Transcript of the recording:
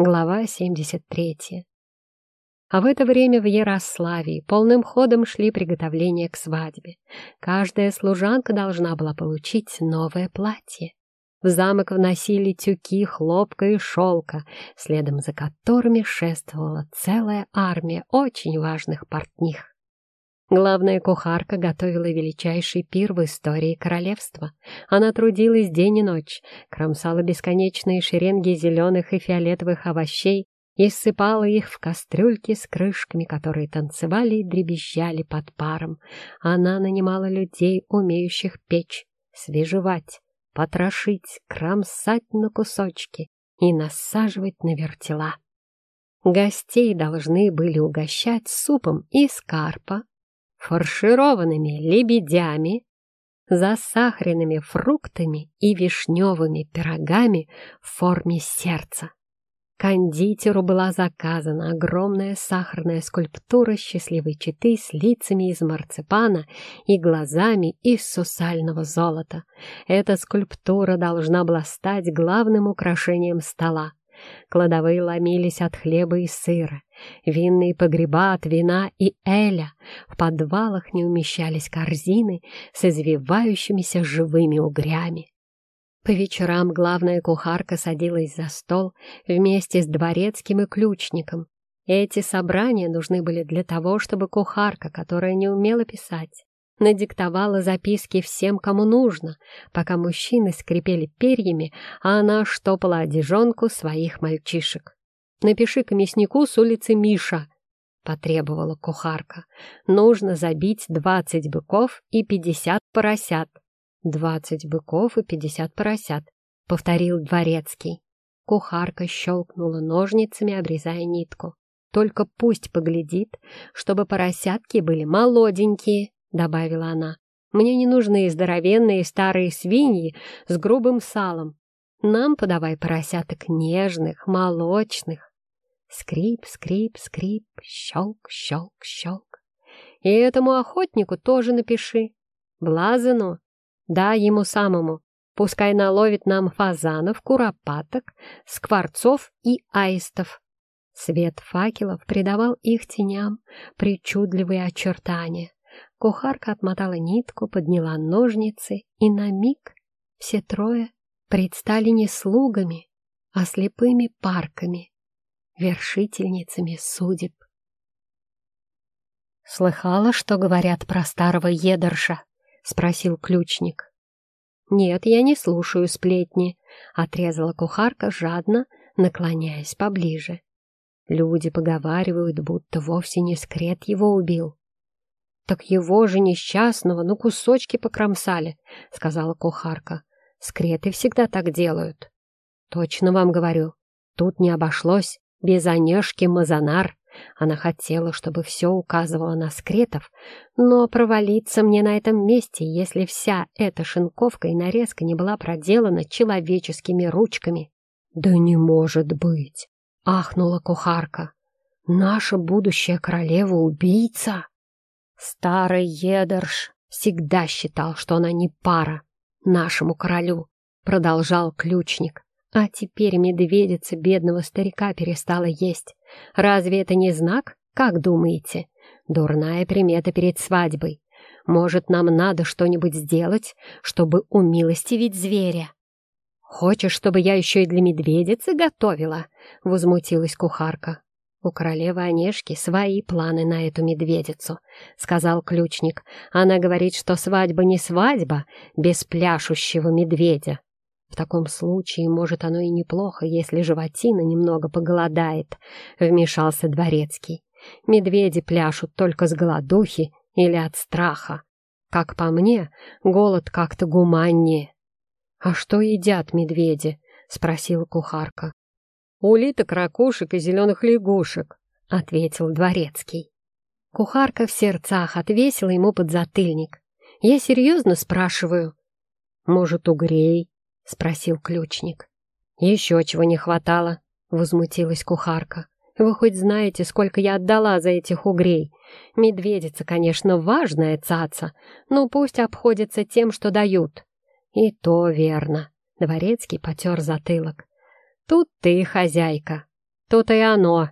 Глава 73. А в это время в Ярославии полным ходом шли приготовления к свадьбе. Каждая служанка должна была получить новое платье. В замок вносили тюки, хлопка и шелка, следом за которыми шествовала целая армия очень важных портних. Главная кухарка готовила величайший пир в истории королевства. Она трудилась день и ночь, кромсала бесконечные шеренги зеленых и фиолетовых овощей и ссыпала их в кастрюльки с крышками, которые танцевали и дребезжали под паром. Она нанимала людей, умеющих печь, свежевать, потрошить, кромсать на кусочки и насаживать на вертела. Гостей должны были угощать супом из карпа, фаршированными лебедями, засахаренными фруктами и вишневыми пирогами в форме сердца. Кондитеру была заказана огромная сахарная скульптура счастливой четы с лицами из марципана и глазами из сусального золота. Эта скульптура должна была стать главным украшением стола. Кладовые ломились от хлеба и сыра, винные погреба от вина и эля. В подвалах не умещались корзины с извивающимися живыми угрями. По вечерам главная кухарка садилась за стол вместе с дворецким и ключником. Эти собрания нужны были для того, чтобы кухарка, которая не умела писать, надиктовала записки всем, кому нужно, пока мужчины скрипели перьями, а она штопала одежонку своих мальчишек. «Напиши к мяснику с улицы Миша», — потребовала кухарка. «Нужно забить двадцать быков и пятьдесят поросят». «Двадцать быков и пятьдесят поросят», — повторил дворецкий. Кухарка щелкнула ножницами, обрезая нитку. «Только пусть поглядит, чтобы поросятки были молоденькие», — добавила она. «Мне не нужны здоровенные старые свиньи с грубым салом. Нам подавай поросяток нежных, молочных». Скрип, скрип, скрип, щелк, щелк, щелк. И этому охотнику тоже напиши. Блазану, да, ему самому. Пускай наловит нам фазанов, куропаток, скворцов и аистов. Свет факелов придавал их теням причудливые очертания. Кухарка отмотала нитку, подняла ножницы, и на миг все трое предстали не слугами, а слепыми парками, вершительницами судеб. «Слыхала, что говорят про старого едерша?» — спросил ключник. «Нет, я не слушаю сплетни», — отрезала кухарка жадно, наклоняясь поближе. Люди поговаривают, будто вовсе не скрет его убил. «Так его же несчастного на кусочки покромсали», — сказала кухарка. «Скреты всегда так делают». «Точно вам говорю, тут не обошлось без Онежки Мазанар». Она хотела, чтобы все указывало на скретов, но провалиться мне на этом месте, если вся эта шинковка и нарезка не была проделана человеческими ручками. «Да не может быть!» — ахнула кухарка. «Наша будущая королева-убийца!» Старый Едерш всегда считал, что она не пара нашему королю, продолжал ключник. А теперь медведица бедного старика перестала есть. Разве это не знак, как думаете? Дурная примета перед свадьбой. Может, нам надо что-нибудь сделать, чтобы умилостивить зверя? «Хочешь, чтобы я еще и для медведицы готовила?» — возмутилась кухарка. «У королевы Онежки свои планы на эту медведицу», — сказал ключник. «Она говорит, что свадьба не свадьба без пляшущего медведя». «В таком случае, может, оно и неплохо, если животина немного поголодает», — вмешался дворецкий. «Медведи пляшут только с голодухи или от страха. Как по мне, голод как-то гуманнее». «А что едят медведи?» — спросила кухарка улиток, ракушек и зеленых лягушек», — ответил дворецкий. Кухарка в сердцах отвесила ему подзатыльник. «Я серьезно спрашиваю?» «Может, угрей?» — спросил ключник. «Еще чего не хватало», — возмутилась кухарка. «Вы хоть знаете, сколько я отдала за этих угрей? Медведица, конечно, важная цаца, но пусть обходится тем, что дают». «И то верно», — дворецкий потер затылок. Тут ты хозяйка. То-то и оно.